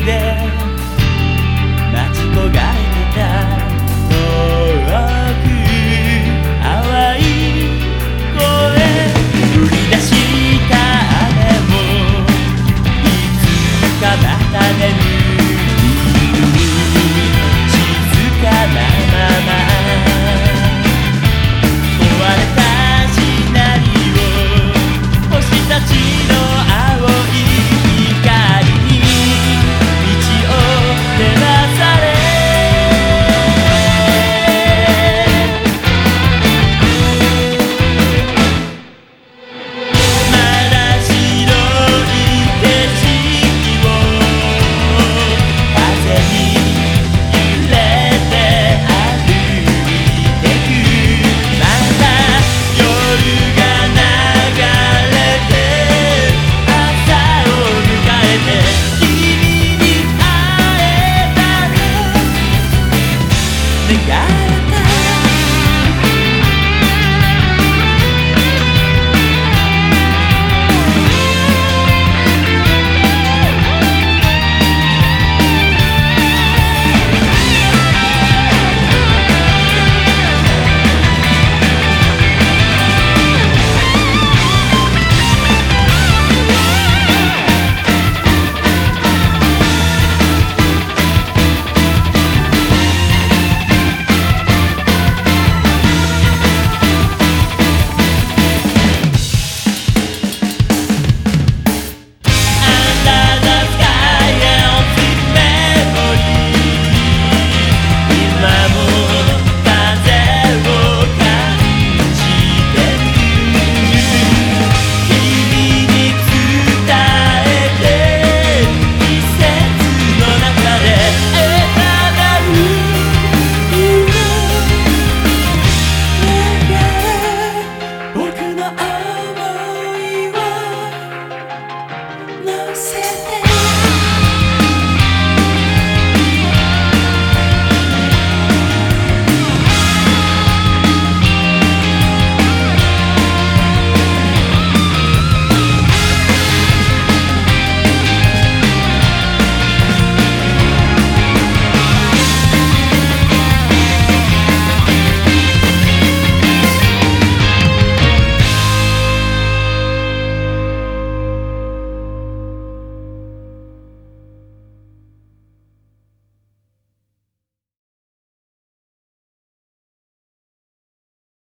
there.